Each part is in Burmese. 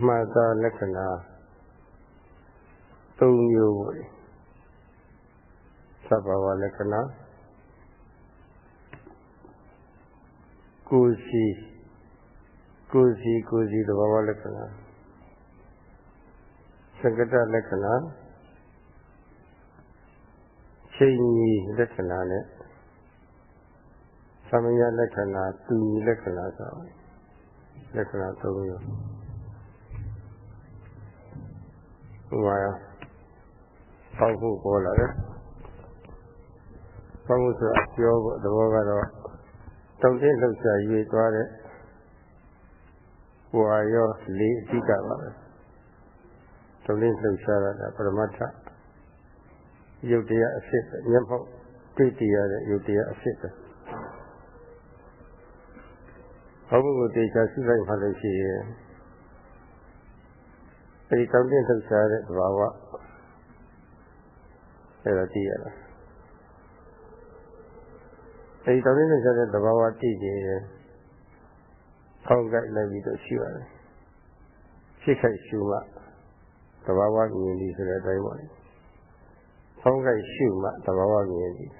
အမှန်သာလက္ခဏာ၃မျိုးပေါ့လေသဗ္ဗဝလက္ခဏာကိုယ်စီကိုယ်စီကိုယ်စီသဘာဝလက္ခဏာသက္ကတလက္ခဏာချိန်ကြီးလက္ခဏာနဲ့သမယလက္ခဏာတူညီလက္ခဏာဆိုလက္ခဏာ၃မျိုး ဟိုပါပေါက်ဖို့ပေါ်လာတယ်ပေါက်ဖို့ဆိုတာပြောဖို့သဘောကတော့တောင်းတင်းလှုပ်ရှားရွေသွားတဲ့ဟွာရောလေးအဓိကပါပဲတောင်းတင်းလှုပ်ရှားတာကပရမတ္ထရုပ်တရားအဖြစ်မျက်မှောက်တွေ့တရားတဲ့ရုပ်တရားအဖြစ်ပဲဟောဘုကိုတေချာရှိလိုက်မှလို့ရှိရင် အဲဒီတောင်းတင်းလှုပ်ရှားတဲ့သဘာဝအဲ့ဒါသိရတာအဲဒီတောင်းတင်းလှုပ်ရှားတဲ့သဘာဝသိကြရင်ဖောင်းကြိုက်လိုက်ပြီးတော့ရှိရတယ်ဖြစ်ခိုက်ရှုမှသဘာဝမြင်ပြီးဆိုတဲ့အတိုင်းပါလေဖောင်းကြိုက်ရှုမှသဘာဝမြင်ပြီး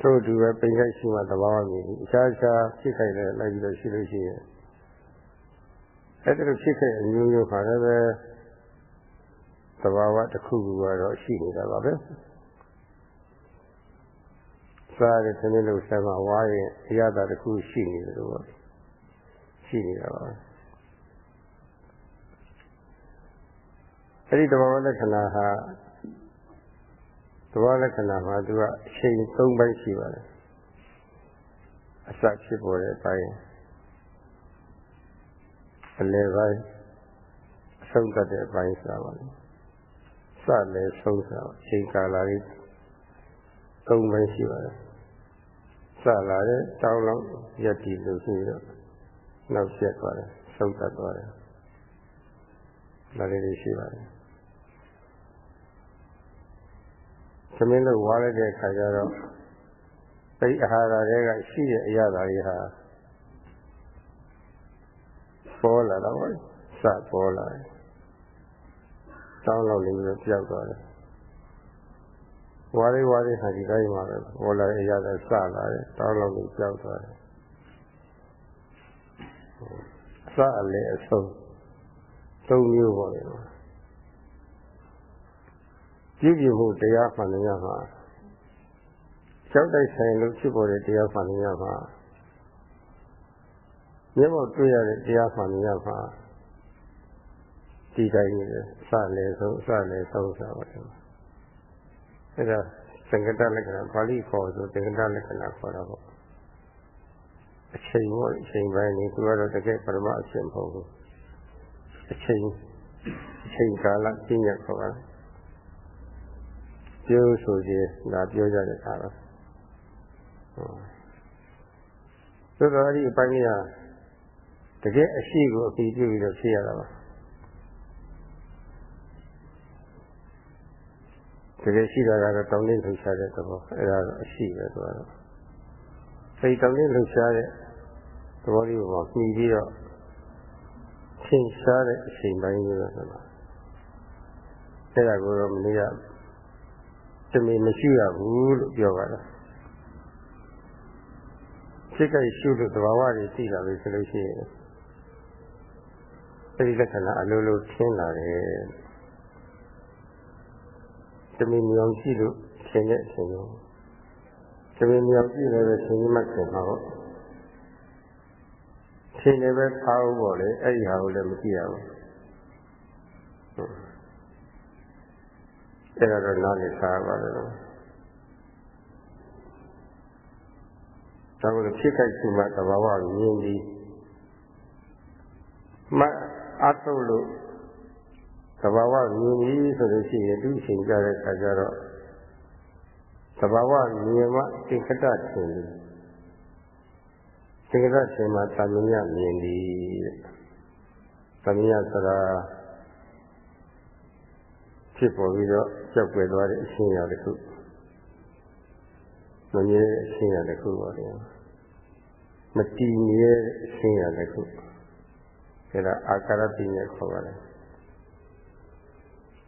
သို့တူပဲပိန်ခိုက်ရှုမှသဘာဝမြင်ပြီးအခြားခြားဖြစ်ခိုက်လည်းလိုက်ပြီးတော့ရှိလို့ရှိရင် အဲ့ဒါလိုဖြစ်ခဲ့အမျိုးမျိုးခါလည်းပဲသဘာဝတစ်ခုခုကတော့ရှိနေတာပါပဲစားတဲ့သမီးလို့ဆက်မှာဝါရဲ့အရသာတစ်ခုရှိနေတယ်လို့ရှိနေတာပါအဲ့ဒီသဘာဝလက္ခဏာဟာသဘာဝလက္ခဏာမှာသူကအချိန်၃ပိုင်းရှိပါတယ်အစဖြစ်ပေါ်တဲ့အပိုင်း အလယ်ပိုင်းအဆုံးသတ်တဲ့အပိုင်းဆိုတာပါလေစလည်းဆုံးစာအချိန်ကာလလေး၃ပိုင်းရှိပါတယ်စလာတဲ့တောင်းလောက်ရက်တည်လို့ရှိတော့နောက်ဆက်သွားတယ်ဆုံးသတ်သွားတယ်ဒါလေးတွေရှိပါတယ်သမင်းတို့ဝါရတဲ့ခါကျတော့အဲဒီအာဟာရတွေကရှိတဲ့အရာတွေဟာ ပေါ်လာတော့စပေါ်လာတယ်တောင်းလောက်လေးပြီးပြောက်သွားတယ်ဝါရီဝါရီဟာဒီတိုင်းမှာပဲပေါ်လာတဲ့အရာတွေစလာတယ်တောင်းလောက်လေးပြောက်သွားတယ်စအလေအဆုံးသုံးမျိုးပေါ်တယ်ကြည့်ကြည့်မှုတရားမှန်တရားမှာကြောက်တိုက်ဆိုင်လို့ဖြစ်ပေါ်တဲ့တရားမှန်တရားမှာ မျက်မှောက်တွေ့ရတဲ့တရားမှန်တရားမှာဒီတိုင်းနေတယ်စလည်းဆုံးစလည်းဆုံးဆိုပါတယ်အဲဒါသင်္ကတလက္ခဏာပါဠိခေါ်ဆိုသင်္ကတလက္ခဏာခေါ်တာပေါ့အချိန်ပေါ့အချိန်ပိုင်းနေသူကတော့တကယ်ပရမအရှင်မဟုတ်ဘူးအချိန်အချိန်ကာလပြည့်ညတ်ခေါ်တာပြောဆိုခြင်းဒါပြောကြတဲ့အခါတော့သို့တော်အဲ့ဒီအပိုင်းကြီး ကတကယ်အရှိကိုအပြီးပြုပြီးတော့ဖြစ်ရတာပါတကယ်ရှိတာကတော့တောင်းတင်းလှုပ်ရှားတဲ့သဘောအဲ့ဒါတော့အရှိပဲသူကတော့အဲဒီတောင်းတင်းလှုပ်ရှားတဲ့သဘောလေးကိုမှီပြီးတော့ထင်ရှားတဲ့အချိန်ပိုင်းမျိုးတော့ဆိုတာအဲ့ဒါကိုတော့မနေ့ကတမင်မရှိရဘူးလို့ပြောပါတော့စိတ်ကရှုလို့သဘာဝတွေသိလာပြီဆိုလို့ရှိရင် အဲဒီလက္ခဏာအလိုလိုထင်းလာတယ်တမင်မြောင်ရှိလို့ထင်တဲ့အချိန်ကိုတမင်မြောင်ရှိလည်းပဲသင်မှတ်ခင်ပါတော့ထင်တယ်ပဲထားဖို့ပေါ့လေအဲ့ဒီဟာကိုလည်းမကြည့်ရဘူးအဲ့ဒါတော့နားလည်ထားပါလို့ဒါကိုဖြစ်ခိုက်ရှိမှသဘာဝမြင်ပြီးမ အထုတ်လို့သဘာဝမြင်ပြီးဆိုလို့ရှိရင်သူ့ချိန်ကြတဲ့အခါကျတော့သဘာဝမြင်မှသင်္ကတထင်တယ်သင်္ကတထင်မှသမญမြင်သည်တဲ့သမญဆိုတာဖြစ်ပေါ်ပြီးတော့ကြောက်ွယ်သွားတဲ့အချင်းရာတစ်ခုမမြင်တဲ့အချင်းရာတစ်ခုပါလေမတည်မြဲအရှင်းရတဲ့ခု အဲဒါအာကာရပညာခေါ်ပါတယ်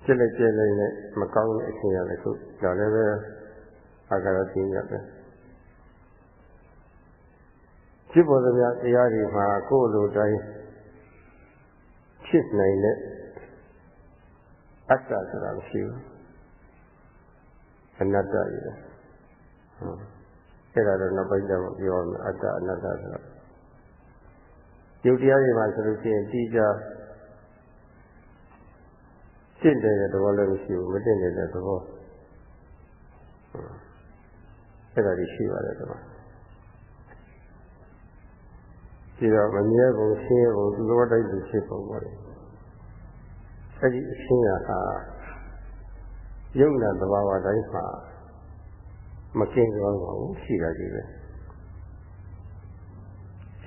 ကျက်လက်ကျက်လက်နဲ့မကောင်းတဲ့အရှင်းရတဲ့ခုဒါလည်းပဲအာကာရပညာပဲဖြစ်ပေါ်သမျှတရားတွေမှာကိုယ်လိုတိုင်းဖြစ်နိုင်တဲ့အတ္တဆိုတာမရှိဘူးအနတ္တကြီးတယ်ဟုတ်အဲ့ဒါတော့နောက်ပိုင်းကျမှပြောမယ်အတ္တအနတ္တဆိုတာ ယုတ်တရားတွေမှာဆိုလို့ရှိရင်တိကျရှင်းတဲ့သဘောလည်းမရှိဘူးမတင်တဲ့သဘောအဲ့ဒါကြီးရှိပါတယ်ဒီမှာဒီတော့မမြဲပုံရှင်းပုံသူတော်တိုက်သူဖြစ်ပုံပါလေအဲ့ဒီအရှင်းရဟာယုံနာသဘာဝတိုင်းမှာမကင်းကြောင်းပါဘူးရှိတာကြီးပဲ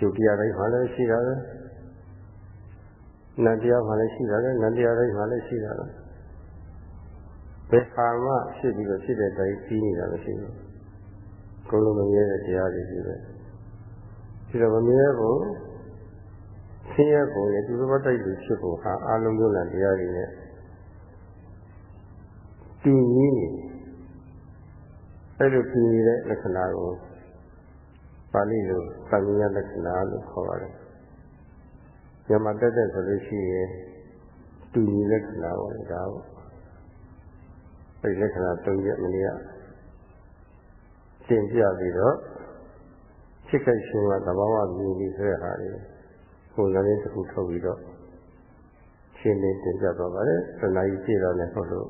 ယုတ်တရားတိုင်းမှာလည်းရှိတာပဲနတ်တရားမှာလည်းရှိတာပဲနတ်တရားတိုင်းမှာလည်းရှိတာပဲဘယ်ဟာမှဖြစ်ပြီးတော့ဖြစ်တဲ့တိုင်းပြီးနေတာမရှိဘူးကိုယ်လုံးမမြဲတဲ့တရားတွေကြီးပဲဒီတော့မမြဲဖို့ဆင်းရဲပုံနဲ့ဒီလိုတိုက်လို့ဖြစ်ဖို့ဟာအလုံးစုံတဲ့တရားတွေနဲ့တူညီနေအဲ့လိုတူညီတဲ့လက္ခဏာကို ပါဠိလိုသံဉာလက္ခဏာလို့ခေါ်ပါတယ်။မြန်မာတက်တဲ့ဆိုလို့ရှိရင်တူညီလက္ခဏာပေါ့ဒါပေါ့။အဲ့ဒီလက္ခဏာ၃ချက်မနည်းကသင်ပြပြီးတော့ဖြစ်ခဲ့ရှင်ကသဘာဝမြင်ပြီးဆိုတဲ့ဟာလေးပုံစံလေးတစ်ခုထုတ်ပြီးတော့ရှင်းလင်းတင်ပြတော့ပါတယ်။သနာကြီးပြည့်တော်နဲ့ဟုတ်လို့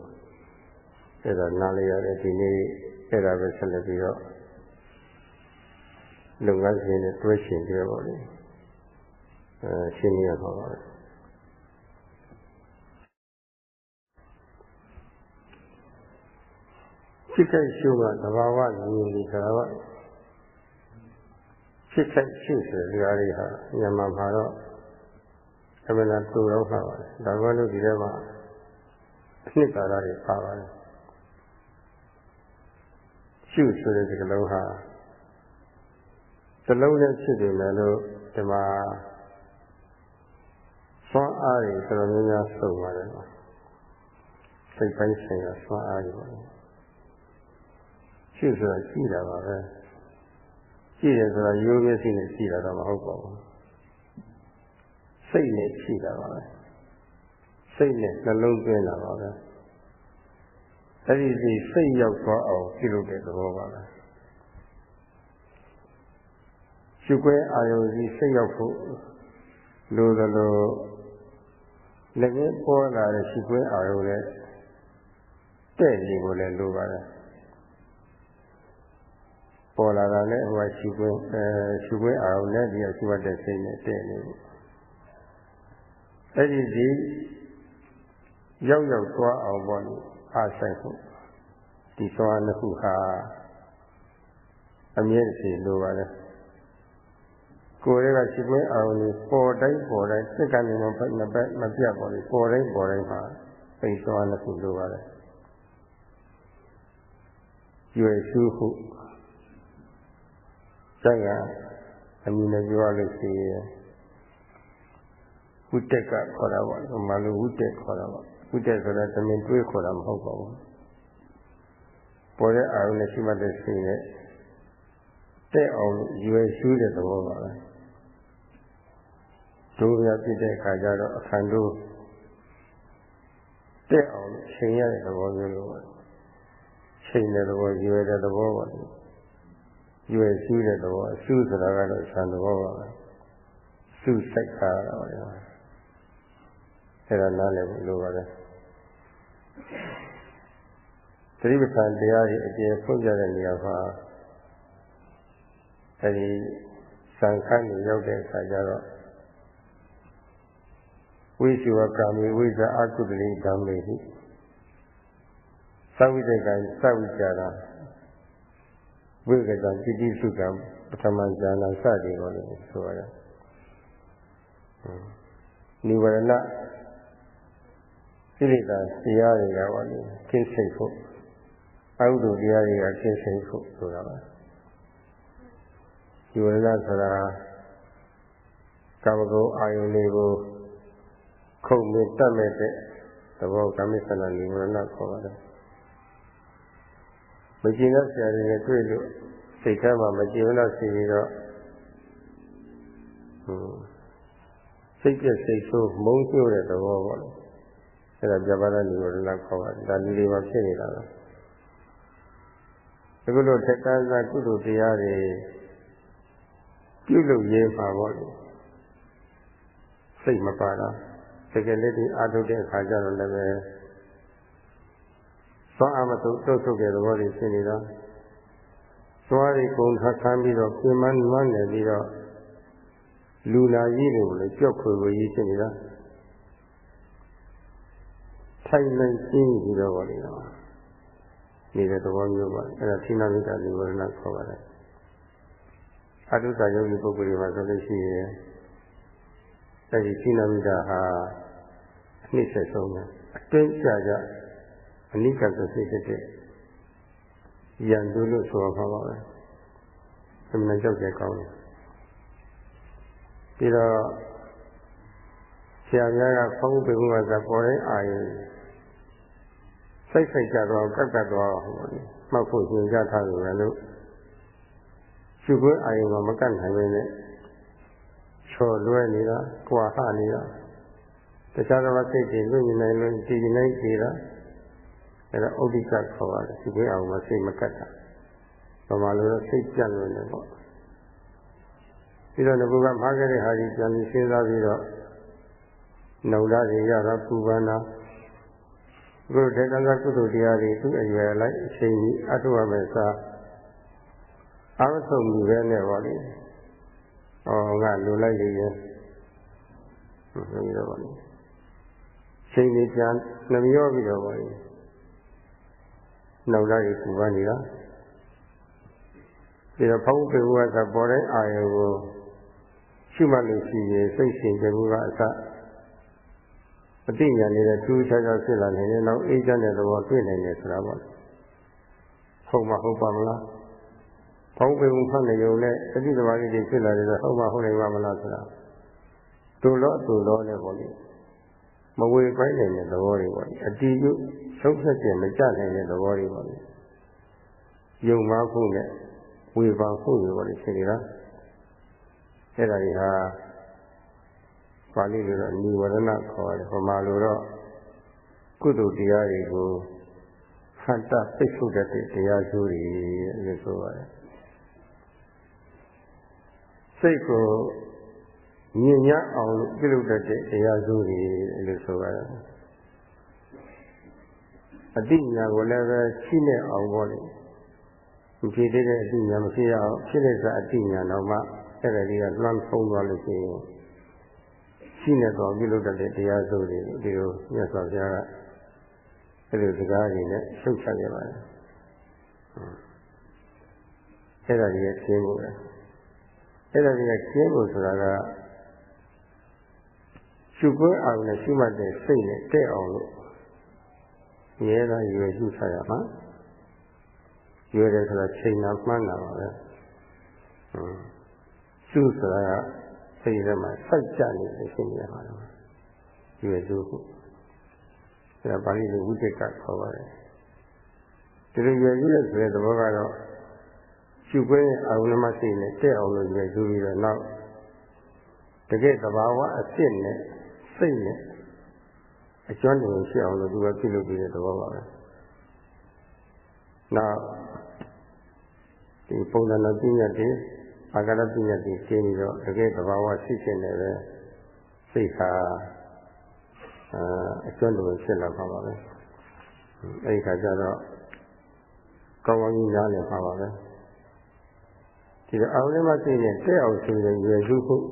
အဲ့ဒါနားလည်ရတဲ့ဒီနေ့အဲ့ဒါပဲဆက်လက်ပြီးတော့ လုပ်ငန်းစဉ်နဲ့တွဲရှင်ကြပါလိမ့်အဲရှင်းရပါပါဖြစ်ခဲ့ရှုကသဘာဝဉာဏ်ကြီးဆိုတာကဖြစ်ခဲ့ရှုဆိုတဲ့နေရာတွေဟာမြန်မာမှာတော့အမှန်တရားတူတော့ပါပါတယ်ဒါကလို့ဒီထဲမှာအနှစ်သာရတွေပါပါတယ်ရှုဆိုတဲ့ဒီကလုံးဟာသ လုံးနဲ့ဖြစ်တယ်လည်းလို့ဒီမှာစွမ်းအားတွေတော်တော်များများစုံပါတယ်ပါစိတ်ပိုင်းဆိုင်ရာစွမ်းအားတွေပါရှုဆိုတာကြည့်တာပါပဲကြည့်တယ်ဆိုတာရိုးမျက်စိနဲ့ကြည့်တာတော့မဟုတ်ပါဘူးစိတ်နဲ့ကြည့်တာပါပဲစိတ်နဲ့နှလုံးသွင်းတာပါပဲအဲ့ဒီစိတ်စိတ်ရောက်သွားအောင်ပြုလုပ်တဲ့သဘောပါပဲ ရှုခွဲအာယုံစီစိတ်ရောက်ဖို့လိုသလိုလည်းပေါ်လာတဲ့ရှုခွဲအာယုံနဲ့တဲ့နေကိုလည်းလိုပါတယ်ပေါ်လာတာလည်းဟိုကရှုခွဲအဲရှုခွဲအာယုံနဲ့ဒီကရှုတဲ့စိတ်နဲ့တဲ့နေဖို့အဲ့ဒီဒီရောက်ရောက်သွားအောင်ပေါ့လေအားဆိုင်ဖို့ဒီသွားနှစ်ခုဟာအမြဲတည်းလိုပါလေ ကိုယ်ရဲ့ကရှိခွင့်အောင်လို့ပေါ်တိုင်းပေါ်တိုင်းစိတ်ကနေမဖက်မပက်မပြတ်ပေါ်လေပေါ်တိုင်းပေါ်တိုင်းမှာပိတ်သွားနှစ်ခုလိုပါလေရွယ်စုဟုဇာကအမည်နဲ့ပြောရလို့ရှိရင်ဝိတက်ကခေါ်တာပေါ့။မလိုဝိတက်ခေါ်တာပေါ့။ဝိတက်ဆိုတာတမင်တွေးခေါ်တာမဟုတ်ပါဘူး။ပေါ်တဲ့အာရုံနဲ့ရှိမှတ်တဲ့စိတ်နဲ့တဲ့အောင်ရွယ်ရှုတဲ့သဘောပါပဲ။ ဒုရဖြစ်တဲ့အခါကျတော့အခန္ဓုတဲ့အောင်ချိန်ရတဲ့သဘောမျိုးလိုပါ။ချိန်တဲ့သဘောရွယ်တဲ့သဘောပါ။ရွယ်ရှုတဲ့သဘောအရှုဆိုတာကတော့ဆံသဘောပါပဲ။စုစိတ်ခါတာပါလေ။အဲ့ဒါနားလည်ဖို့လိုပါတယ်သတိပဋ္ဌာန်တရားကြီးအကျယ်ဖွင့်ပြတဲ့နေရာမှာအဲဒီသံခန်းကိုရောက်တဲ့အခါကျတော့ ဝိသုဝကာမိဝိဇာအကုတလိဓမ္မေတိသဝိတ္တကံသဝိကြတာဝိကတံပိတိစုကံပထမဇာနာစသည်ပေါ်လို့ဆိုရတယ်နိဝရဏကိလေသာတရားတွေကပါလေကျင့်စိတ်ဖို့အဟုဒုတရားတွေကကျင့်စိတ်ဖို့ဆိုတာပါဒီဝရဏဆိုတာကာမဂုဏ်အာယုန်တွေကို ခုန်မြင့်တတ်မဲ့တဲ့သဘောကာမိသနာနိဝရဏခေါ်ပါတယ်မကျင်တဲ့ဆရာတွေနဲ့တွေ့လို့စိတ်ထဲမှာမကျင်တော့စီပြီးတော့ဟိုစိတ်ပြည့်စိတ်ဆိုးမုန်းကျိုးတဲ့သဘောပေါ့လေအဲ့ဒါပြပါဒနိဝရဏခေါ်ပါတယ်ဒါလူတွေမှာဖြစ်နေတာပဲအခုလိုထက်ကန်းစားကုသိုလ်တရားတွေပြုလုပ်ရေးပါပေါ့လေစိတ်မပါတာ တကယ်လေးဒီအာထုတ်တဲ့အခါကျတော့လည်းပဲသွားအမတုတ်တုတ်ထုတ်တဲ့သဘောတွေဖြစ်နေတာသွားရီကုံထခံပြီးတော့ပြင်မနွမ်းနေပြီးတော့လူနာကြီးတွေကိုလည်းကြောက်ခွေခွေကြီးဖြစ်နေတာထိုင်နိုင်ရှင်းပြီးတော့ပါလေတော့နေတဲ့သဘောမျိုးပါအဲ့ဒါသီနာမိတာဒီဝရဏခေါ်ပါတယ်အတုတယောဂီပုဂ္ဂိုလ်တွေမှာဆိုလို့ရှိရင်အဲဒီသီနာမိတာဟာအ နှစ်ဆက်ဆုံးတယ်အတွင်းကြကြအနိကသစိတ်တဲ့ရန်သူလို့ဆိုပါပါပဲအမှန်ကြောက်ကြကောင်းတယ်ပြီးတော့ဆရာများကဖုံးပေမှုကသာပေါ်တဲ့အာယုစိတ်စိတ်ကြတော့ကတ်ကတ်တော့ဟိုမှတ်ဖို့ညွှန်ကြားထားတယ်လို့ရှုခွင့်အာယုကမကတ်နိုင်ပဲနဲ့ချော်လွဲနေတာကြွာဟနေတာ တခြားသောစိတ်တွေလွတ်နေနိုင်လို့တည်နေကြတာအဲဒါဥဒိကခေါ်ပါတယ်ရှုခွင့်အာယုမစိတ်မကတ်တာဘာမှလို့စိတ်ကြံ့လို့နေပေါ့ပြီးတော့ငါကမှားခဲ့တဲ့ဟာကြီးပြန်ပြီးစဉ်းစားပြီးတော့နှုံသားတွေရတာပူပန်းတာအခုတေကံကကုသိုလ်တရားတွေသူ့အရွယ်လိုက်အချိန်ကြီးအထုရမယ်စားအမဆုံးမှုပဲနဲ့ပါလေ။ဟောကလူလိုက်ရရင်ဟုတ်ပြီတော့ပါလေ။ ချိန်ကြီးပြန်နှမျောပြီးတော့ပါလေ။နှုံသားတွေပူပန်းနေတာပြီးတော့ဖောင်းပေဘူးကပေါ်တဲ့အာယုကိုရှိမှလို့ရှိရင်စိတ်ရှင်ကြမှုကအစအတိညာနေတဲ့ထူးခြားခြားဖြစ်လာနေတယ်နောက်အေးချမ်းတဲ့သဘောတွေ့နိုင်တယ်ဆိုတာပေါ့ဟုတ်မဟုတ်ပါမလားဖုံးပေမှုဖတ်နေုံနဲ့အတိသမားကြီးတွေဖြစ်လာတယ်ဆိုဟုတ်မဟုတ်နိုင်ပါမလားဆိုတာတူလို့တူလို့နဲ့ပေါ့လေ မဝေပိုင်းနိုင်တဲ့သဘောတွေပေါ့အတီးရုပ်ဆုံးဖြတ်ခြင်းမကြနိုင်တဲ့သဘောတွေပေါ့လေယုံမှားဖို့နဲ့ဝေပါဖို့တွေပေါ့လေဖြစ်နေတာအဲ့ဒါတွေဟာပါဠိလိုတော့និဝရဏခေါ်တယ်ပမာလိုတော့ကုသိုလ်တရားတွေကိုဟန္တာပိတ်ထုတ်တတ်တဲ့တရားကျိုးတွေလို့ဆိုပါတယ်စိတ်ကို ညင်ညအောင်လို့ပြုလုပ်တတ်တဲ့တရားကျိုးတွေလို့ဆိုပါတယ်အတိညာကိုလည်းပဲရှိနေအောင်ပေါ့လေမဖြစ်တဲ့အတိညာမဖြစ်ရအောင်ဖြစ်တဲ့စာအတိညာတော့မှအဲ့ဒါကြီးကလွှမ်းဖုံးသွားလို့ရှိရင်ရှိနေတော့ပြုလုပ်တဲ့တရားစိုးတွေဒီလိုမြတ်စွာဘုရားကအဲ့လိုစကားတွေနဲ့ရှုပ်ချခဲ့ပါတယ်အဲ့ဒါကြီးကကျင်းဖို့ပဲအဲ့ဒါကြီးကကျင်းဖို့ဆိုတာက ရှုခွင့်အောင်နဲ့ရှုမှတ်တဲ့စိတ်နဲ့တဲ့အောင်လို့ရဲသာရွယ်ရှုထားရမှာရွယ်တယ်ဆိုတာချိန်နာမှန်းတာပါပဲရှုဆိုတာကစိတ်ထဲမှာစိုက်ကြနေလို့ရှိနေရမှာတော့ရွယ်စုဖို့အဲဒါပါဠိလိုဝိတ္တကခေါ်ပါတယ်ဒီလိုရွယ်စုလို့ဆိုတဲ့သဘောကတော့ရှုခွင့်အာရုံမရှိနဲ့တဲ့အောင်လို့ရွယ်စုပြီးတော့နောက်တကယ်သဘာဝအစ်စ်နဲ့ စိတ်နဲ့အကျွမ်းတဝင်ရှိအောင်လို့သူကပြုလုပ်ပြီးတဲ့သဘောပါပဲနောက်ဒီပုံစံတော်ပြည့်ညတ်တွေအာဂရပညာတိကျင်းပြီးတော့တကယ်သဘာဝရှိခြင်းနဲ့ပဲစိတ်ဟာအကျွမ်းတော်ဖြစ်လာပါပါပဲအဲဒီခါကျတော့ကောင်းကောင်းကြီးနားလည်ပါပါပဲဒီတော့အောင်လည်းမသိရင်တဲ့အောင်ဆိုရင်ရွယ်စုဖို့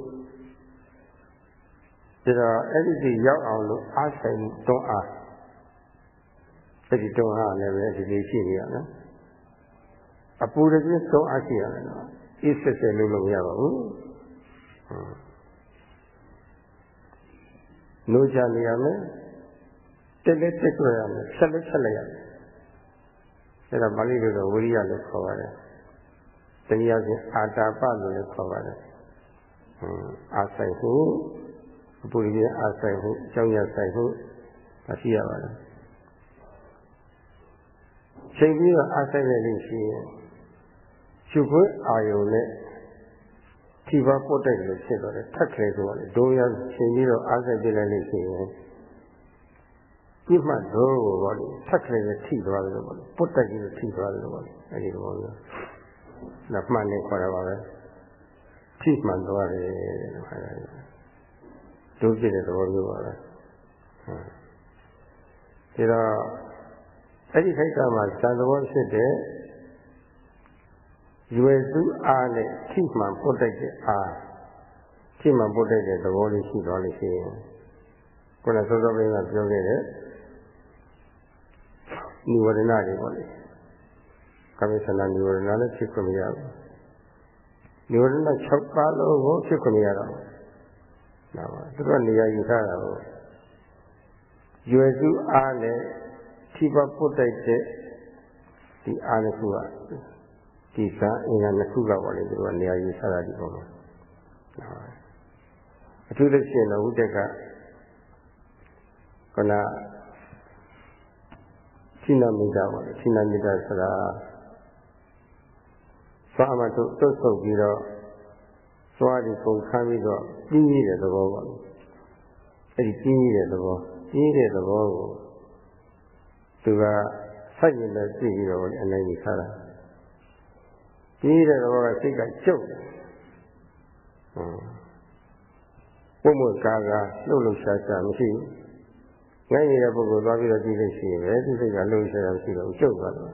ဒီတော့အဲ့ဒီဒီရောက်အောင်လို့အားဆိုင်တွန်းအားအဲ့ဒီတွန်းအားလည်းပဲဒီလိုရှိနေရနော်အပူတပြင်းတွန်းအားရှိရတယ်နော်အေးဆက်ဆက်လုပ်လို့မရပါဘူး။နိုးချနေရမယ်။တက်လက်တက်ကြရမယ်။ဆက်လက်ဆက်လိုက်ရမယ်။အဲဒါပါဠိလိုတော့ဝိရိယလို့ခေါ်ပါတယ်။အတနည်းအားဖြင့်အာတာပလို့လည်းခေါ်ပါတယ်ဟွန်းအာဆိုင်မှု အပူရင်းအာဆိုင်မှုအကြောင်းရဆိုင်မှုဒါရှိရပါတယ်ချိန်ပြီးတော့အာဆိုင်တဲ့လို့ရှိရင်ရှုခွင့်အာယုံနဲ့ထိပါပုတ်တိုက်လို့ဖြစ်တော့တယ်ထက်ခဲဆိုတော့ဒုံရချိန်ပြီးတော့အာဆိုင်ပြလိုက်လို့ရှိရင်ပြစ်မှတ်တော့ကိုပေါ့လေထက်ခဲနဲ့ထိသွားတယ်လို့ပေါ့လေပုတ်တိုက်ပြီးထိသွားတယ်လို့ပေါ့လေအဲဒီလိုပေါ့လေဒါမှန်နေခေါ်ရပါပဲထိမှန်သွားတယ်တဲ့ခါရတယ် ဒုဖြစ်တဲ့သဘောမျိုးပါပဲဒီတော့အဲ့ဒီခိုက်ကမှာဇာသဘောဖြစ်တဲ့ရွယ်စုအားနဲ့ထိမှန်ပုတ်တိုက်တဲ့အားထိမှန်ပုတ်တိုက်တဲ့သဘောလေးရှိသွားလို့ရှိရင်ခုနစောစောပိုင်းကပြောခဲ့တဲ့និဝရဏတွေပေါ့လေကာမိသနာនិဝရဏလည်းဖြစ်ခွင့်မရဘူးនិဝရဏ6ပါးလုံးကိုဖြစ်ခွင့်မရတော့ ဒါပါသူတို့နေရာယူထားတာကိုရွယ်စုအားနဲ့ထိပါပုတ်တိုက်တဲ့ဒီအားတစ်ခုကဒီကအင်္ဂါနှစ်ခုကပေါ့လေသူတို့ကနေရာယူထားတာဒီပုံမှာအထူးသဖြင့်တော့ဥဒက်ကကနာခိနမိတ်တာပေါ့လေခိနမိတ်တာဆိုတာသွားမှတို့တွတ်ဆုပ်ပြီးတော့ သွားဒီပုံခမ်းပြီးတော့ပြီးရတဲ့သဘောပေါ့လေအဲ့ဒီပြီးရတဲ့သဘောပြီးတဲ့သဘောကိုသူကဆက်ရင်လည်းသိပြီးတော့အနိုင်ကြီးထားတာပြီးတဲ့သဘောကစိတ်ကကျုပ်တယ်ပုံမကာကလှုပ်လှုပ်ရှားရှားမရှိဘူးငဲ့နေတဲ့ပုဂ္ဂိုလ်သွားပြီးတော့ကြည့်လို့ရှိရင်ပဲဒီစိတ်ကလှုပ်ရှားရှားမရှိတော့ကျုပ်သွားတယ်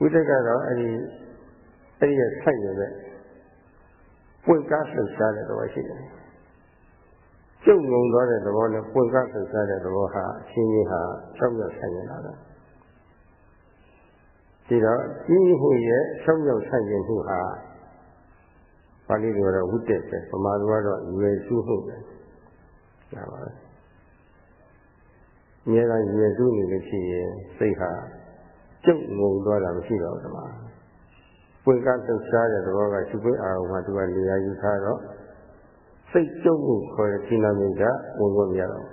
ဝိတ္တကတော့အဲ့ဒီ အဲ့ဒီရဲ့ဆိုင်ရတဲ့ပွင့်ကားလှုပ်ရှားတဲ့သဘောရှိတယ်ကျုပ်ငုံသွားတဲ့သဘောနဲ့ပွင့်ကားလှုပ်ရှားတဲ့သဘောဟာအချင်းချင်းဟာချောက်ရဆိုင်နေတာပဲဒီတော့ကြီးမှုရဲ့ရှောက်ရောက်ဆိုင်ခြင်းမှုဟာပါဠိလိုတော့ဝိတက်ပဲပမာလိုကတော့ရွယ်စုမှုပဲဒါပါပဲအများကရွယ်စုနေလို့ရှိရင်စိတ်ဟာကျုပ်ငုံသွားတာမရှိတော့ဘူးဒီမှာ ပွင့်ကားလှုပ်ရှားတဲ့သဘောကရှုပ်ပွင့်အာရုံမှာသူကနေရာယူထားတော့စိတ်ကျုပ်မှုခေါ်တဲ့ခိနာမိတ်ကဝင်ဖို့မရတော့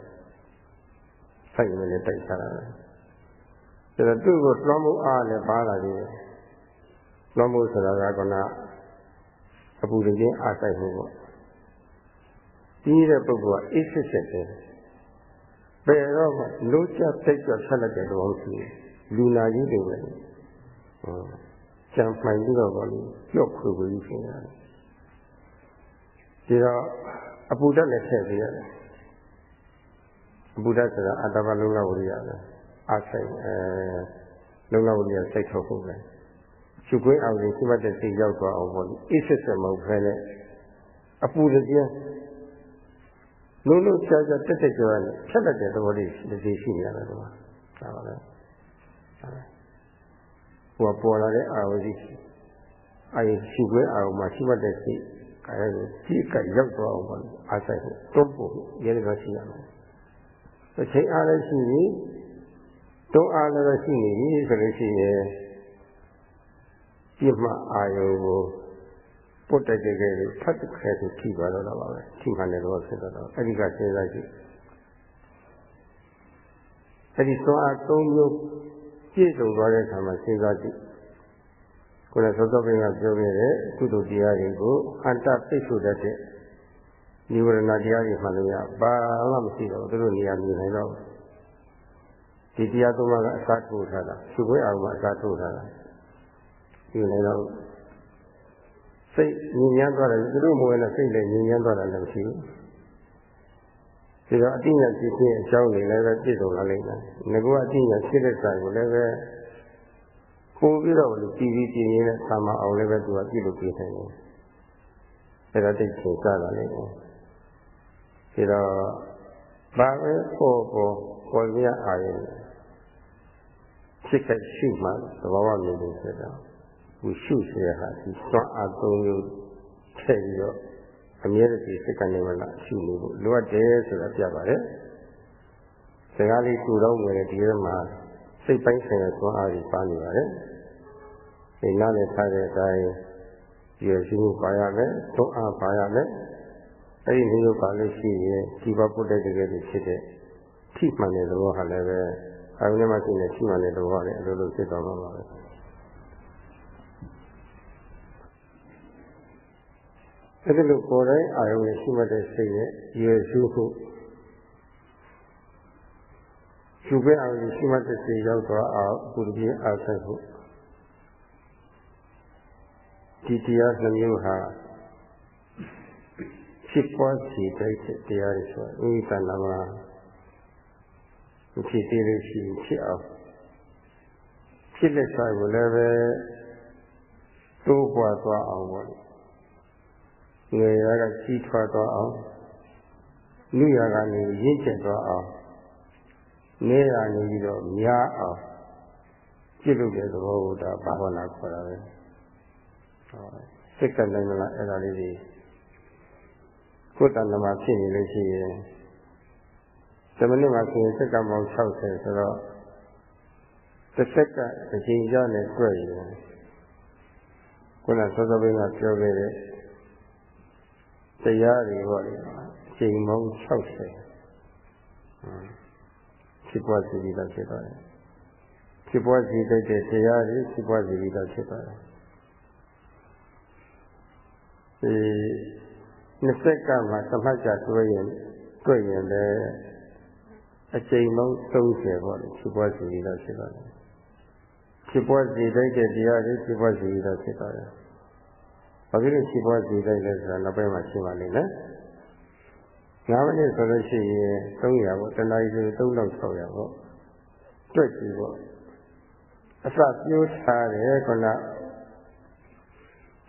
ဆိုင်နေနဲ့တိုက်ထားတာပဲဒါတော့သူ့ကိုလွှမ်းမိုးအားနဲ့ပါလာသေးတယ်လွှမ်းမိုးဆိုတာကကအပူရင်းအားဆိုင်မှုပေါ့ကြီးတဲ့ပုဂ္ဂိုလ်ကအိတ်စစ်စစ်တယ်ဘယ်တော့မှလို့ချတိတ်ကြဆက်လက်တဲ့တော့ရှိလူနာကြီးတွေပဲဟုတ် ကြံမှန်ပြီးတော့ဗောလေကြော့ခွေခွေကြီးဖြစ်နေတာဒီတော့အပူဓာတ်နဲ့ထည့်ပေးရတယ်အပူဓာတ်ဆိုတာအတ္တဘလုံးလဝရိယပဲအဆိုင်အဲလုံးလဝရိယစိတ်ထုတ်ဖို့ပဲရှုခွင့်အောင်ရင်ရှိမှတ်တဲ့စိတ်ရောက်သွားအောင်ပေါ့လေအိစစ်စစ်မဟုတ်ဘဲနဲ့အပူတည်းလုံးလုံးချာချာတက်တက်ကြွရတယ်ဖြတ်တတ်တဲ့သဘောလေးဒီရှိနေရတယ်ကွာဒါပါပဲဟို ပေါ်လာတဲ့အာဝစီအာယရှုခွင့်အောင်မှရှိမှတ်တဲ့စိတ်ကာယကိုကြည့်ကရောက်သွားအောင်ပေါ့အားဆိုင်ဖို့တွန်းဖို့ရဲရရှိရမယ်အချိန်အားလည်းရှိရင်တွန်းအားလည်းရှိနေပြီဆိုလို့ရှိရင်ပြစ်မှအာယုကိုပုတ်တိုက်တဲ့ကဲလို့ဖတ်တဲ့ခဲကိုထိပါတော့တာပါပဲထိမှန်တယ်တော့ဖြစ်တော့အဲ့ဒီကစဉ်းစားကြည့်အဲ့ဒီသွားအား၃မျိုး ပြည့်စုံသွားတဲ့အခါမှာစဉ်းစားကြည့်ကိုယ်လည်းသောသောပင်ကပြောခဲ့တဲ့ကုသိုလ်တရားတွေကိုအန္တပိတ်ဆိုတတ်တဲ့နိဝရဏတရားတွေမှလည်းဘာမှမရှိတော့သူတို့နေရာမြင်နိုင်တော့ဒီတရားသုံးပါးကအစားထိုးထားတာသူ့ဘွဲအောင်ကအစားထိုးထားတာဒီလည်းတော့စိတ်ညဉ့်ညမ်းသွားတယ်သူတို့မဝင်တဲ့စိတ်လည်းညဉ့်ညမ်းသွားတာလည်းမရှိဘူး ဒီတော့အတိညာဖြစ်ခြင်းအကြောင်းတွေလည်းပဲပြည့်စုံလာလိမ့်မယ်ငါကအတိညာဖြစ်တဲ့စာကိုလည်းပဲပို့ပြီးတော့လို့ကြည်ပြီးကြည်နေတဲ့ဆာမအောင်လည်းပဲသူကပြုလုပ်ပြနိုင်တယ်အဲဒါတိတ်ချိန်စားတာလေဒီတော့ဘာပဲပေါ်ပေါ်ပေါ်ရအာရုံဖြစ်ခဲ့ရှိမှသဘောဝမြင်လို့ဆိုတော့ဝိရှုစေဟာဒီသွန်အားသုံးမျိုးထည့်ပြီးတော့ အမြဲတည်းစိတ်ကနေမလားရှုနေဖို့လိုအပ်တယ်ဆိုတာပြပါတယ်စကားလေးတူတော့ငယ်တဲ့ဒီထဲမှာစိတ်ပိုင်းဆိုင်ရာသွန်အားကြီးပါနေပါတယ်ဒီနားနဲ့ထားတဲ့အတိုင်းရည်ရှိမှုပါရမယ်သုံးအားပါရမယ်အဲ့ဒီမျိုးပါလို့ရှိရင်ဒီဘပုတ္တတကယ်ဖြစ်တဲ့ထိမှန်တဲ့သဘောဟာလည်းပဲအာရုံနဲ့မှရှိနေထိမှန်တဲ့သဘောနဲ့အလိုလိုဖြစ်သွားမှာပါပဲ အဲ့ဒီလိုကိုယ်တိုင်အာရုံနဲ့ရှိမှတ်တဲ့စိတ်နဲ့ရည်ရှိမှုရှုပဲအာရုံရှိမှတ်တဲ့စိတ်ရောက်သွားအောင်ဘုရားအားဆက်ဖို့ဒီတရားနှမျိုးဟာဖြစ်ပေါ်စီတိုက်တဲ့တရားတွေဆိုဥဒ္ဒနာမှာဖြစ်သေးလို့ရှိရင်ဖြစ်အောင်ဖြစ်လက်စားကိုလည်းပဲတိုးပွားသွားအောင်ပေါ့ ငယ်ရကကြီးထွားသွားအောင်လူရကနေရင့်ကျက်သွားအောင်နေရနေပြီးတော့များအောင်ပြည့်လို့တဲ့သဘောကိုဒါဘာဝနာခေါ်တာပဲစိတ်ကနိုင်မလားအဲ့ဒါလေးတွေကိုယ်တဏ္ဍမှာဖြစ်နေလို့ရှိရင်ဓမ္မနစ်မှာဆိုရင်စက္ကန့်ပေါင်း60ဆိုတော့တစ်စက္ကန့်အချိန်ကြာနဲ့တွေ့ရင်ခုနစောစောပိုင်းကပြောခဲ့တဲ့ တရားတွေပေါ့လေအချိန်ပေါင်း60ဖြစ်ပွားစီပြီးတော့ဖြစ်သွားတယ်ဖြစ်ပွားစီတဲ့တရားတွေဖြစ်ပွားစီပြီးတော့ဖြစ်သွားတယ်ဒီနှစ်ဆက်ကမှသမတ်ကြတွေ့ရင်တွေ့ရင်လည်းအချိန်လုံး30ပေါ့လေဖြစ်ပွားစီပြီးတော့ဖြစ်သွားတယ်ဖြစ်ပွားစီတဲ့တရားတွေဖြစ်ပွားစီပြီးတော့ဖြစ်သွားတယ် ဘာဖြစ်လို့ဖြစ်ပွားစီတဲ့လဲဆိုတာနောက်ပိုင်းမှာရှင်းပါလိမ့်မယ်9မိနစ်ဆိုလို့ရှိရင်300ပေါ့တနားရီဆို3600ပေါ့တွက်ကြည့်ပေါ့အစပြိုးထားတယ်ခုန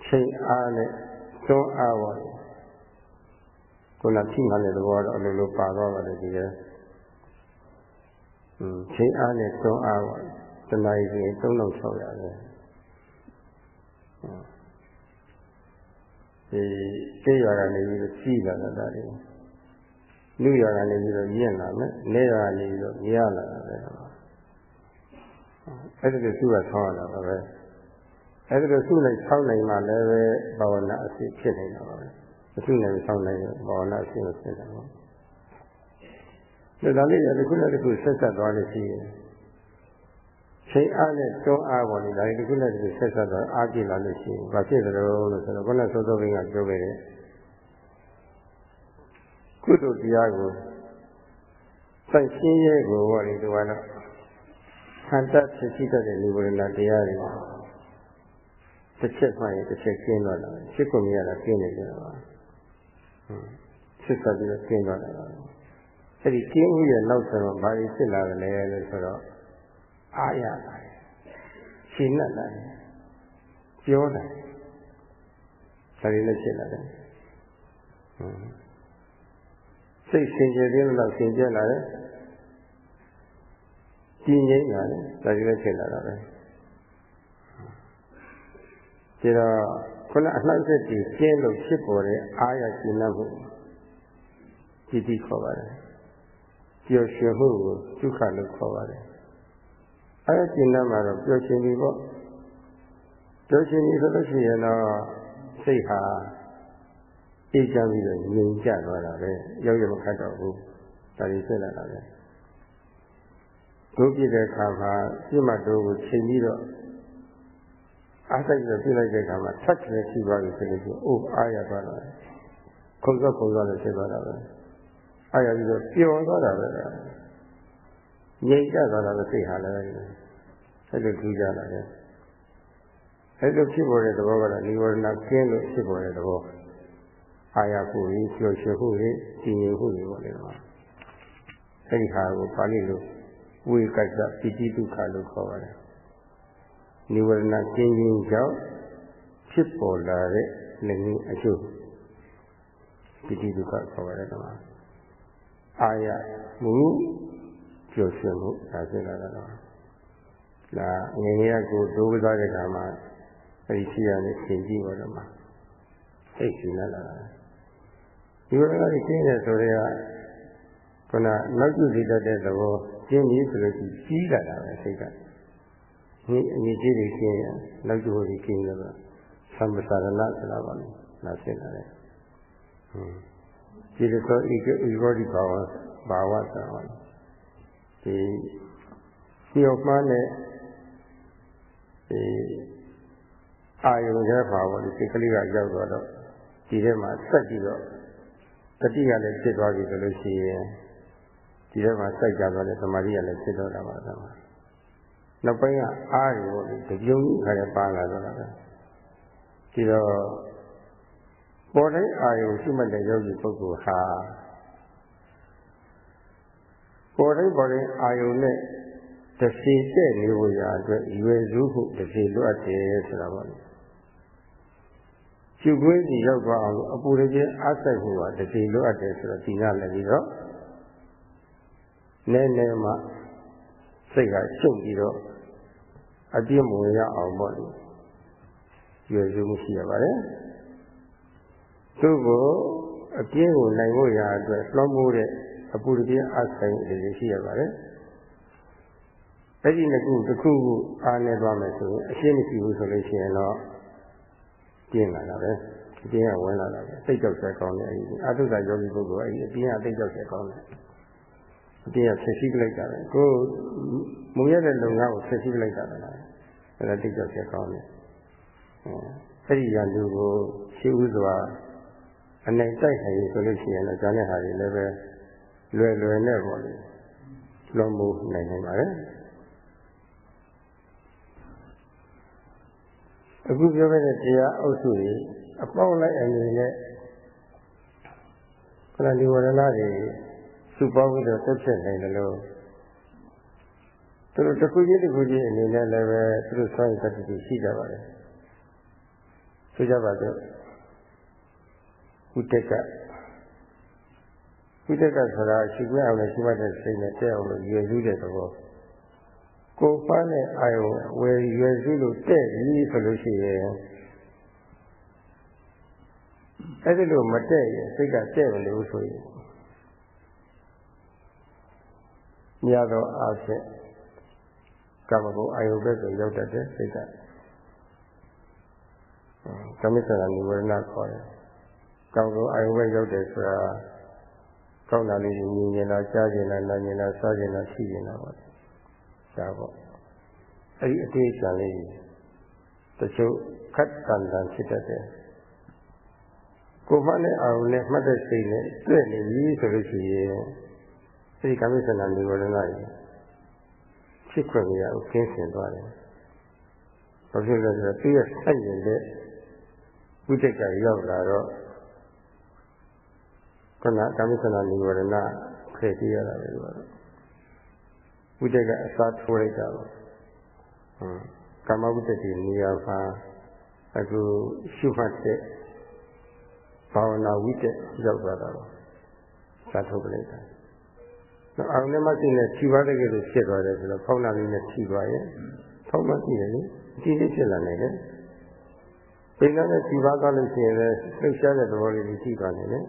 ချိန်အားနဲ့သွန်းအားပါခုနထိမှန်တဲ့သဘောတော့အလိုလိုပါသွားပါတယ်ဒီကอืมချိန်အားနဲ့သွန်းအားပါတနားရီဆိုရင်3600ပဲ ဒီသိရတာနေပြီးကြည့်လာတာဒါတွေလူရကနေပြီးတော့မြင့်လာမယ်နေရကနေပြီးတော့မြရလာတာပဲအဲ့ဒါကိုသူ့ကဆောင်းရတာပါပဲအဲ့ဒါကိုသူ့လိုက်ဆောင်းနိုင်မှလည်းပဲဘာဝနာအဖြစ်ဖြစ်နေတာပါပဲမသူ့နိုင်ဆောင်းနိုင်ဘာဝနာအဖြစ်မဖြစ်နိုင်ဘူးဒါလေးရတခုနဲ့တခုဆက်ဆက်သွားလို့ရှိရင် ချိန်အားနဲ့တွန်းအားပေါ်နေတာဒီခုနဲ့တခုဆက်ဆက်သွားအားကြည့်လာလို့ရှိရင်ဘာဖြစ်သလဲလို့ဆိုတော့ခုနစောစောကပြောခဲ့တဲ့ကုသိုလ်တရားကိုစိုက်ရှင်းရဲကိုဟောဒီကတော့ခန္ဓာဖြစ်ရှိတတ်တဲ့လူဝရဏတရားတွေတစ်ချက်မှရင်တစ်ချက်ကျင်းတော့တာရှစ်ခုမြရတာကျင်းနေကြတာပါရှစ်ဆက်ပြီးတော့ကျင်းတော့တာပါအဲ့ဒီကျင်းမှုရဲ့နောက်ဆုံးဘာတွေဖြစ်လာတယ်လဲလို့ဆိုတော့ အာရတာရှင်းတ်လာတယ်ပြောတာဒါတွေလည်းဖြစ်လာတယ်စိတ်စင်ကြယ်သေးလို့စင်ကြယ်လာတယ်ကြည်ငြိမ်လာတယ်ဒါကြီးလည်းဖြစ်လာတာပဲဒီတော့ခုနအနှောက်အယှက်ကြီးကျင်းလို့ဖြစ်ပေါ်တဲ့အာရကျဉ်းမှုကြည်တိခေါ်ပါတယ်ပျော်ရွှင်မှုကိုဒုက္ခလို့ခေါ်ပါတယ် အာရကျဉ်းမှာတော့ပျော်ရွှင်ပြီပေါ့ပျော်ရွှင်ပြီဆိုလို့ရှိရင်တော့စိတ်ဟာအေးချမ်းပြီးတော့ငြိမ်ကြသွားတာပဲရောက်ရမခတ်တော့ဘူးဒါကြီးဖြစ်လာတာပဲဒုပြည့်တဲ့အခါမှာပြစ်မှတ်တို့ကိုချိန်ပြီးတော့အားစိတ်နဲ့ပြလိုက်တဲ့အခါမှာထပ်ချင်ရှိသွားပြီဆိုလို့ရှိရင်အိုးအားရသွားတာခုံစောခုံစောလည်းဖြစ်သွားတာပဲအားရပြီးတော့ပျော်သွားတာပဲ ငြိမ်ကြသွားတာပဲစိတ်ဟာလည်းအဲ့လိုထူးကြတာလေအဲ့လိုဖြစ်ပေါ်တဲ့သဘောကတော့និဝရဏကျင်းလို့ဖြစ်ပေါ်တဲ့သဘောအာရခုကြီးကျော်ရွှေခုကြီးတည်ငြိမ်ခုကြီးပေါ့လေတော့အဲ့ဒီဟာကိုပါဠိလိုဝိကစ္စပိတိဒုက္ခလို့ခေါ်ပါတယ်နိဝရဏကျင်းခြင်းကြောင့်ဖြစ်ပေါ်လာတဲ့လည်းငင်းအကျိုးပိတိဒုက္ခခေါ်ပါတယ်တော့အာရမှု ကျော်ရွှေမှုဒါဖြစ်လာတာတော့ဒါငငယ်ကကိုဒုက္ခတဲ့ခါမှာအဲ့ဒီရှိရတဲ့သင်ကြည့်ပါတော့မှာစိတ်ရှင်လာတာဒီဝရဏကြီးကျင်းတယ်ဆိုတဲ့ကခုနနောက်ကျစီတတ်တဲ့သဘောကျင်းပြီဆိုလို့ကြီးလာတာပဲစိတ်ကဒီအညီကြီးတွေကျင်းရနောက်ကျိုးတွေကျင်းလို့သံပစာရဏဆိုတာပါလေနားရှင်းလာတယ်ဟွန်းဒီလိုဆိုဤဤဘောဒီဘာဝဘာဝဆိုတာပါ ဒီစီအောင်မှန်းတဲ့ဒီအာယုံရဲ့ဘာဝဒီစိတ်ကလေးကရောက်သွားတော့ဒီထဲမှာဆက်ပြီးတော့တတိယလည်းဖြစ်သွားပြီဆိုလို့ရှိရင်ဒီထဲမှာစိုက်ကြသွားတဲ့သမာဓိကလည်းဖြစ်တော့တာပါတော့နောက်ပိုင်းကအားရောတပြုံကြီးခါလည်းပါလာတော့တာပဲဒီတော့ပေါ်တိုင်းအာယုရှိမှတ်တဲ့ယောဂီပုဂ္ဂိုလ်ဟာ ပေါ်တိုင်းပေါ်တိုင်းအာယုနဲ့တစီတဲ့နေဝရာအတွက်ရွယ်စုမှုတစီလွတ်တယ်ဆိုတာပါလေကျုပ်ကွင်းကြီးရောက်သွားအောင်အပူရခြင်းအားဆိုင်မှုဟာတစီလွတ်တယ်ဆိုတော့ဒီကလည်းပြီးတော့နည်းနည်းမှစိတ်ကရှုပ်ပြီးတော့အပြည့်မဝင်ရအောင်ပေါ့လေရွယ်စုမှုရှိရပါတယ်သူ့ကိုအပြည့်ကိုနိုင်ဖို့ရာအတွက်လွှမ်းမိုးတဲ့ အပူတပြင်းအဆိုင်အလေးရှိရပါတယ်အဲ့ဒီနှစ်ခုတစ်ခုခုအားနေသွားမယ်ဆိုရင်အရှင်းမရှိဘူးဆိုလို့ရှိရင်တော့ကျင်းလာတာပဲအပြင်းကဝင်လာတာပဲစိတ်ကြောက်ဆက်ကောင်းတယ်အဲ့ဒီအတုဇာယောဂီပုဂ္ဂိုလ်အဲ့ဒီအပြင်းကစိတ်ကြောက်ဆက်ကောင်းတယ်အပြင်းကဆက်ရှိလိုက်တာပဲကိုမုံရတဲ့လုံငါးကိုဆက်ရှိလိုက်တာပဲအဲ့ဒါစိတ်ကြောက်ဆက်ကောင်းတယ်အဲ့ဒီရန်သူကိုရှိဥစွာအနိုင်တိုက်ခိုင်ဆိုလို့ရှိရင်လည်းဇာနဲ့ဟာတွေလည်းပဲ လွယ်လွယ်နဲ့ပေါ့လေလွန်မှုနိုင်နိုင်ပါတယ်အခုပြောခဲ့တဲ့တရားအုပ်စုကြီးအပေါင်းလိုက်အနေနဲ့ခန္ဓာဒီဝရဏတွေစုပေါင်းပြီးတော့တက်ဖြစ်နိုင်တယ်လို့သူတို့တစ်ခုချင်းတစ်ခုချင်းအနေနဲ့လည်းပဲသူတို့ဆွမ်းရတတ်တည်ရှိကြပါတယ်ဆိုကြပါစို့ဥတက်က ဥတက်ကဆိုတာရှိခွင့်အောင်လည်းရှိမှတဲ့စိတ်နဲ့တဲ့အောင်လို့ရည်ရည်တဲ့သဘောကိုပန်းတဲ့အာယုံဝယ်ရွယ်စုလို့တဲ့ပြီဆိုလို့ရှိရင်အဲ့ဒီလိုမတဲ့ရင်စိတ်ကတဲ့မလို့ဆိုရင်မြတ်သောအားဖြင့်ကမ္မကိုအာယုဘက်ကိုရောက်တတ်တဲ့စိတ်ကကမိစ္ဆရာနိဝရဏခေါ်တယ်။ကောင်းကောအာယုဘက်ရောက်တယ်ဆိုတာ ကောင်းတာလေးမြင်နေတာကြားနေတာနားနေတာစားနေတာရှိနေတာပါဒါပေါ့အဲ့ဒီအသေးချာလေးတချို့ခက်တန်တန်ဖြစ်တတ်တယ်ကိုမှနဲ့အာရုံနဲ့မှတ်တဲ့စိတ်နဲ့တွေ့နေပြီဆိုလို့ရှိရင်အဲဒီကာမိသနာနိဝရဏကြီးဖြစ်ခွင့်ရအောင်ကျင်းစင်သွားတယ်ဘာဖြစ်လဲဆိုတော့သူရဲ့ဆက်ရင်တဲ့ဝိတ္တကရောက်လာတော့ ခဏကာမိသနာနိဝရဏဖယ်ပြရတာပဲလို့ဝိတ္တကအစားထိုးလိုက်တာပေါ့ကာမဝိတ္တတိနေရာမှာအခုရှုမှတ်တဲ့ဘာဝနာဝိတ္တရောက်သွားတာပေါ့စားထုတ်လိုက်တာနောက်အောင်နဲ့မှစိနဲ့ခြိပါတဲ့ကလေးဖြစ်သွားတယ်ဆိုတော့ဖောင်းနာလေးနဲ့ခြိသွားရင်ဖောင်းမှရှိတယ်လေအကြည့်လေးဖြစ်လာနိုင်တယ်ပိန်နဲ့ခြိပါသွားလို့ရှိရင်လည်းလှုပ်ရှားတဲ့သဘောလေးကြီးရှိသွားနိုင်တယ်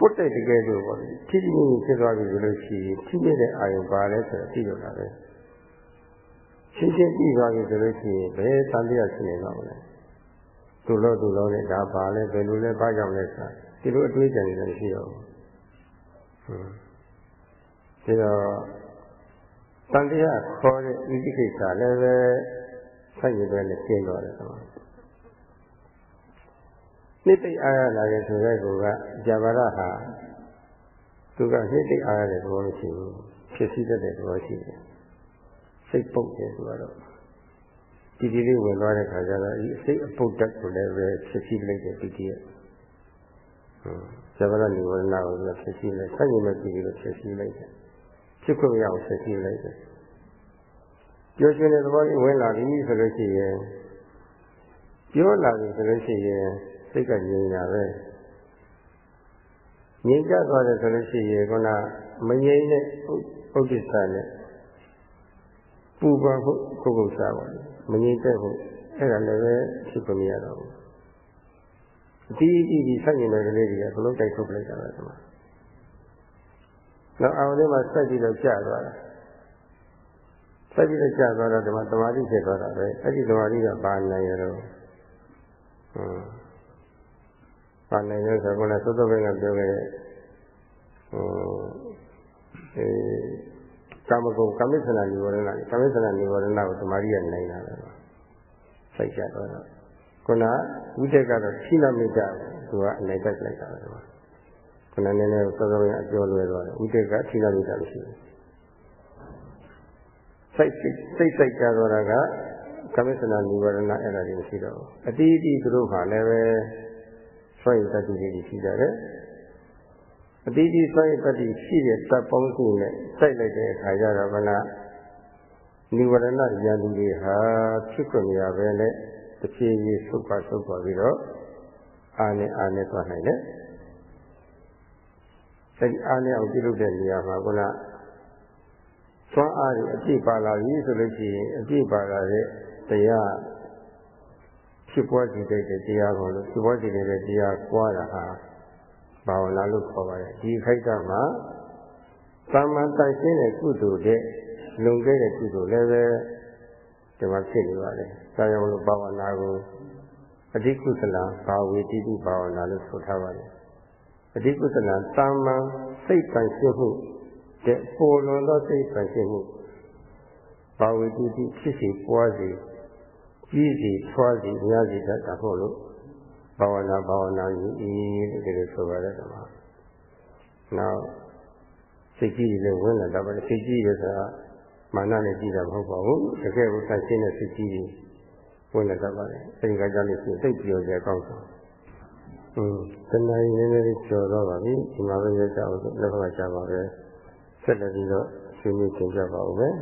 ပုတ်တဲ့တကယ်လို့ပေါ့လေထိထိမိမိဖြစ်သွားပြီဆိုလို့ရှိရင်ထိနေတဲ့အာယုံပါလဲဆိုတော့သိတော့တာပဲရှင်းရှင်းပြီးသွားပြီဆိုလို့ရှိရင်ဘယ်သံတရားရှိနေတော့မလဲသူလို့သူလို့နဲ့ဒါပါလဲဘယ်လိုလဲဘာကြောင့်လဲဆိုတာဒီလိုအတွေးကြံနေတယ်ရှိရောဟုတ်ဒီတော့သံတရားခေါ်တဲ့ဤတိကိစ္စလည်းပဲဆိုင်ရတဲ့နဲ့ကျင်းတော့တယ်ကွာ နှစ်သိအားရလာတဲ့ဆိုတဲ့ကောကဇာဘာရဟာသူကနှစ်သိအားရတဲ့သဘောမရှိဘူးဖြစ်စည်းတတ်တဲ့သဘောရှိတယ်စိတ်ပုတ်တယ်ဆိုတော့ဒီဒီလေးဝင်သွားတဲ့ခါကျတော့ဒီစိတ်အပုတ်တက်ကိုလည်းပဲဖြစ်စည်းလိုက်တဲ့ပီတိရဲ့ဇာဘာရနိဝရဏကိုလည်းဖြစ်စည်းလိုက်ဆက်ရင်မဲ့ပီတိကိုဖြစ်စည်းလိုက်တယ်ဖြစ်ခွင့်ရအောင်ဖြစ်စည်းလိုက်တယ်ပြောရှင်တဲ့သဘောလေးဝင်လာပြီဆိုလို့ရှိရင်ပြောလာပြီဆိုလို့ရှိရင် စိတ်ကငြိမ်တာပဲငြိမ်ကြသွားတယ်ဆိုလို့ရှိရင်ခုနမငြိမ်တဲ့ဥဒိစ္စနဲ့ပူပန်ဖို့ခုတ်ခုတ်စားပါလေမငြိမ်တဲ့ဖို့အဲ့ဒါလည်းပဲဖြစ်ကိုမရတော့ဘူးအတီးအတီးဒီဆက်ရင်တဲ့ကလေးတွေကဘလုံးတိုက်ထုတ်လိုက်တာပဲဒီမှာနောက်အောင်လေးမှာဆက်ပြီးတော့ကြာသွားတာဆက်ပြီးတော့ကြာသွားတော့ဒီမှာတမာတိဖြစ်သွားတာပဲအဲ့ဒီတမာတိကပါနိုင်ရတော့ဟွန်း ပါနိုင်ရဆိုကုနာသုတ္တပိကပြောခဲ့တဲ့ဟိုအဲကာမဂုဏ်ကာမိစ္ဆနာနိဝရဏကာမိစ္ဆနာနိဝရဏကိုသမာဓိရနိုင်တာပဲစိတ်ချတော့ခုနဝိတက်ကတော့ရှိနမိတာသူကအနိုင်တက်လိုက်တာပဲခုနနည်းနည်းစောစောကအပြောလွယ်သွားတယ်ဝိတက်ကရှိနမိတာမရှိဘူးစိတ်စိတ်စိတ်ကြတော့တာကကာမိစ္ဆနာနိဝရဏအဲ့ဒါတွေမရှိတော့ဘူးအတိအတိသူတို့ကလည်းပဲ ဆွဲတတ္တိတွေရှိကြတယ်အတိအတိဆွဲတတ္တိရှိတဲ့တပ်ပေါင်းစုနဲ့စိုက်လိုက်တဲ့အခါကျတော့ကနိဝရဏဉာဏ်တွေဟာဖြစ်ခွင့်မရဘဲနဲ့တဖြည်းဖြည်းဆုတ်ခွာဆုတ်ခွာပြီးတော့အာနဲ့အာနဲ့သွားနိုင်တယ်အဲဒီအာနဲ့အောင်ပြုလုပ်တဲ့နေရာမှာကသွမ်းအားတွေအပြည့်ပါလာပြီဆိုလို့ရှိရင်အပြည့်ပါလာတဲ့တရား ဖြစ်ပွားကြည့်တဲ့တရားကိုလို့ဖြစ်ပွားကြည့်တဲ့တရားကွာတာဟာဘာဝနာလို့ခေါ်ပါတယ်ဒီခိုက်ကမှာသာမန်တိုက်ရှင်းတဲ့ကုသိုလ်တဲ့လုံခဲ့တဲ့ကုသိုလ်လည်းပဲဒီမှာဖြစ်နေပါတယ်။ဒါကြောင့်လို့ဘာဝနာကိုအဓိကုသလဘာဝေတိတိဘာဝနာလို့ဆိုထားပါတယ်။အဓိကုသလသာမန်စိတ်တန်ရှင်းမှုတဲ့ပေါ်လွန်သောစိတ်တန်ရှင်းမှုဘာဝေတိတိဖြစ်စီပွားစီ ကြီးစီထွားစီများစီတတ်တာဟုတ်လို့ဘာဝနာဘာဝနာကြီးဤလို့ဒီလိုဆိုပါတယ်ကွာ။နောက်စိတ်ကြီးတွေဝင်လာတာပဲစိတ်ကြီးတွေဆိုတာမာနနဲ့ကြည့်တာမဟုတ်ပါဘူးတကယ်ကိုတန်ရှင်းတဲ့စိတ်ကြီးတွေဝင်လာတတ်ပါတယ်အဲဒီကကြောင့်လို့ရှိရင်သိပြောကြကောင်းဆုံးอืมတဏှာရင်းနည်းနည်းကျော်တော့ပါပြီဒီမှာပဲရကြအောင်လက်ဖက်ကြပါပဲဆက်လက်ပြီးတော့ဆွေးနွေးသင်ကြပါဦးမယ်